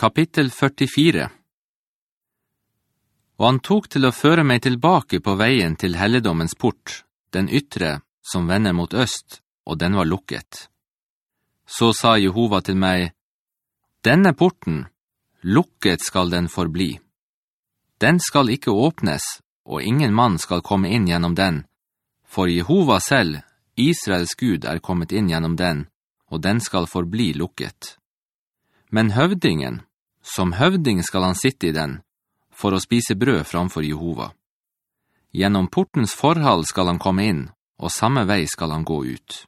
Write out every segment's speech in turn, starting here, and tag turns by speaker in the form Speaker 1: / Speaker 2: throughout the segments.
Speaker 1: Kapittel 44 Og han tok til å føre meg tilbake på veien til helligdommens port, den ytre, som vender mot øst, og den var lukket. Så sa Jehova til meg, «Denne porten, lukket skal den forbli. Den skal ikke åpnes, og ingen mann skal komme inn gjennom den, for Jehova selv, Israels Gud, er kommet inn gjennom den, og den skal forbli lukket. Men høvdingen, som høvding skal han sitte i den, for å spise brød framfor Jehova. Gjennom portens forhold skal han komme inn, og samme vei skal han gå ut.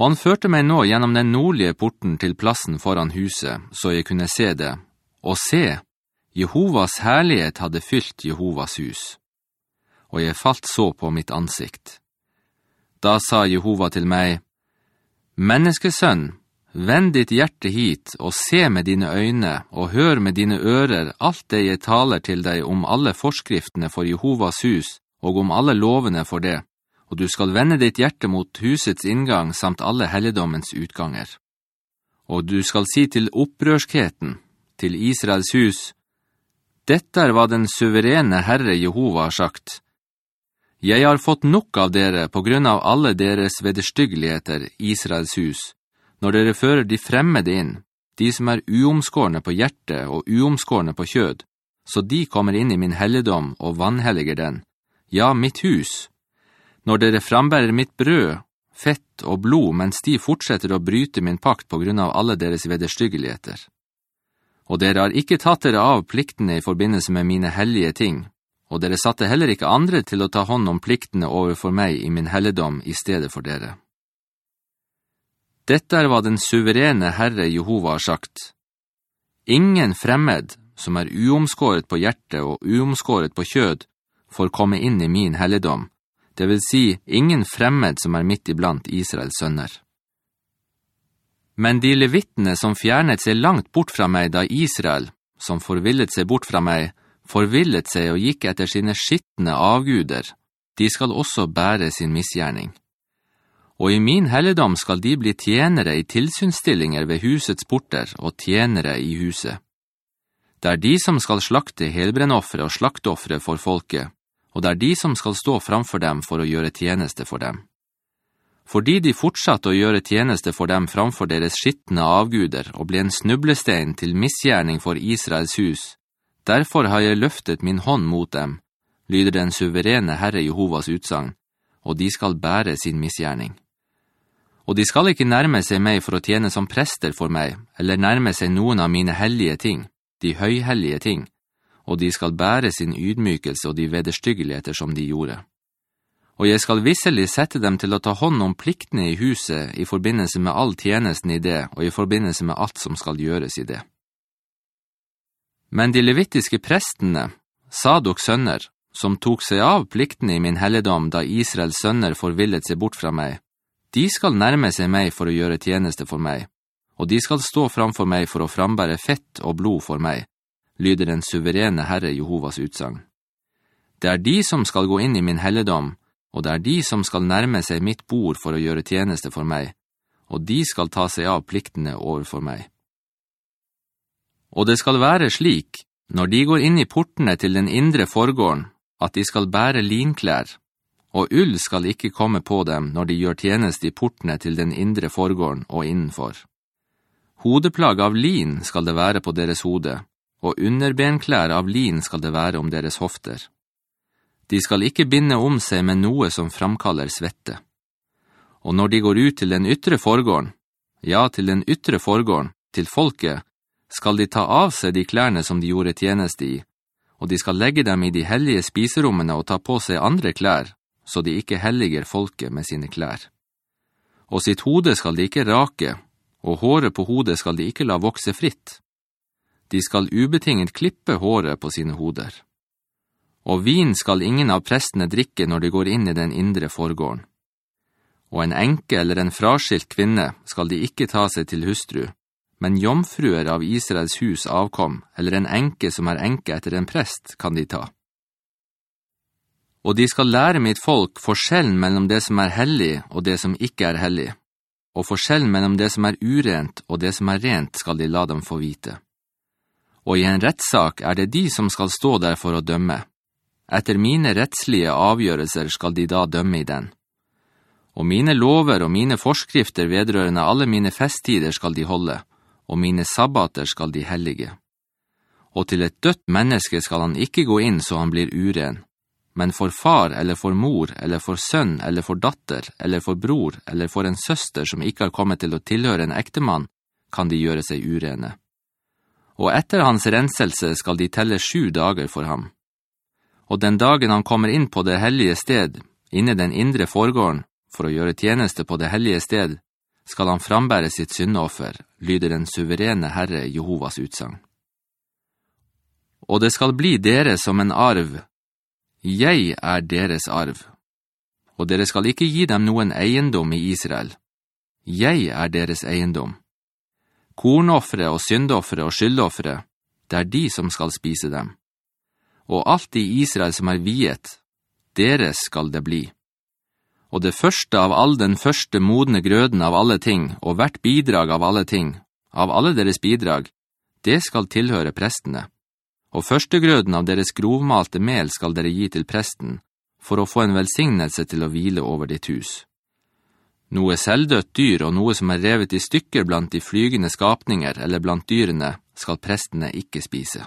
Speaker 1: Og han førte meg nå gjennom den nordlige porten til plassen foran huset, så jeg kunne se det, og se, Jehovas herlighet hadde fylt Jehovas hus. Og jeg falt så på mitt ansikt. Da sa Jehova til meg, «Menneskesønn, Vend ditt hjerte hit, og se med dine øyne, og hør med dine ører alt det jeg taler til deg om alle forskriftene for Jehovas hus, og om alle lovene for det, og du skal vende ditt hjerte mot husets inngang samt alle helligdommens utganger. Og du skal si til opprørskheten, til Israels hus, «Dette er hva den suverene Herre Jehova har sagt. Jeg har fått nok av dere på grunn av alle deres vedestyggeligheter, Israels hus, når dere fører de fremmede inn, de som er uomskårne på hjerte og uomskårne på kjød, så de kommer inn i min helligdom og vannhelliger den, ja, mitt hus. Når dere frambærer mitt brød, fett og blod, mens de fortsetter å bryte min pakt på grunn av alle deres vederstyggeligheter. Og dere har ikke tatt dere av pliktene i forbindelse med mine hellige ting, og dere satte heller ikke andre til å ta hånd om pliktene overfor meg i min helligdom i stedet for dere. Dette er hva den suverene Herre Jehova har sagt. Ingen fremmed, som er uomskåret på hjerte og uomskåret på kjød, får komme inn i min helligdom, det vil si ingen fremmed som er midt iblant Israels sønner. Men de levittene som fjernet seg langt bort fra meg da Israel, som forvillet seg bort fra meg, forvillet seg og gikk etter sine skittende avguder, de skal også bære sin misgjerning og i min helligdom skal de bli tjenere i tilsynsstillinger ved husets porter og tjenere i huset. Det er de som skal slakte helbrennoffere og slaktoffere for folket, og det er de som skal stå framfor dem for å gjøre tjeneste for dem. Fordi de fortsatte å gjøre tjeneste for dem framfor deres skittende avguder og ble en snublestein til misgjerning for Israels hus, derfor har jeg løftet min hånd mot dem, lyder den suverene Herre Jehovas utsang, og de skal bære sin misgjerning og de skal ikke nærme seg meg for å tjene som prester for meg, eller nærme seg noen av mine hellige ting, de høyhellige ting, og de skal bære sin ydmykelse og de vederstyggeligheter som de gjorde. Og jeg skal visselig sette dem til å ta hånd om pliktene i huset i forbindelse med all tjenesten i det, og i forbindelse med alt som skal gjøres i det. Men de levittiske prestene, Sadok sønner, som tok seg av pliktene i min helligdom da Israels sønner forvillet seg bort fra meg, de skal nærme seg meg for å gjøre tjeneste for meg, og de skal stå framfor meg for å frambære fett og blod for meg, lyder den suverene Herre Jehovas utsang. Det er de som skal gå inn i min helligdom, og det er de som skal nærme seg mitt bord for å gjøre tjeneste for meg, og de skal ta seg av pliktene overfor meg. Og det skal være slik, når de går inn i portene til den indre forgården, at de skal bære linklær, og ull skal ikke komme på dem når de gjør tjeneste i portene til den indre forgården og innenfor. Hodeplagg av lin skal det være på deres hode, og underbenklær av lin skal det være om deres hofter. De skal ikke binde om seg med noe som framkaller svette. Og når de går ut til den ytre forgården, ja, til den ytre forgården, til folket, skal de ta av seg de klærne som de gjorde tjeneste i, og de skal legge dem i de hellige spiserommene og ta på seg andre klær, så de ikke helliger folket med sine klær. Og sitt hode skal de ikke rake, og håret på hodet skal de ikke la vokse fritt. De skal ubetinget klippe håret på sine hoder. Og vin skal ingen av prestene drikke når de går inn i den indre forgården. Og en enke eller en fraskilt kvinne skal de ikke ta seg til hustru, men jomfruer av Israels hus avkom, eller en enke som er enke etter en prest, kan de ta og de skal lære mitt folk forskjellen mellom det som er hellig og det som ikke er hellig. og forskjellen mellom det som er urent og det som er rent skal de la dem få vite. Og i en rettssak er det de som skal stå der for å dømme. Etter mine rettslige avgjørelser skal de da dømme i den. Og mine lover og mine forskrifter vedrørende alle mine festtider skal de holde, og mine sabbater skal de hellige. Og til et dødt menneske skal han ikke gå inn så han blir uren, men for far eller for mor eller for sønn eller for datter eller for bror eller for en søster som ikke har kommet til å tilhøre en ektemann, kan de gjøre seg urene. Og etter hans renselse skal de telle sju dager for ham. Og den dagen han kommer inn på det hellige sted, inne den indre forgården, for å gjøre tjeneste på det hellige sted, skal han frambære sitt syndoffer, lyder den suverene Herre Jehovas utsang. Og det skal bli dere som en arv, jeg er deres arv, og dere skal ikke gi dem noen eiendom i Israel. Jeg er deres eiendom. Kornoffere og syndoffere og skyldoffere, det er de som skal spise dem. Og alt i Israel som er viet, deres skal det bli. Og det første av all den første modne grøden av alle ting, og hvert bidrag av alle ting, av alle deres bidrag, det skal tilhøre prestene og førstegrøden av deres grovmalte mel skal dere gi til presten, for å få en velsignelse til å hvile over ditt hus. Noe selvdødt dyr og noe som er revet i stykker blant de flygende skapninger eller blant dyrene skal prestene ikke spise.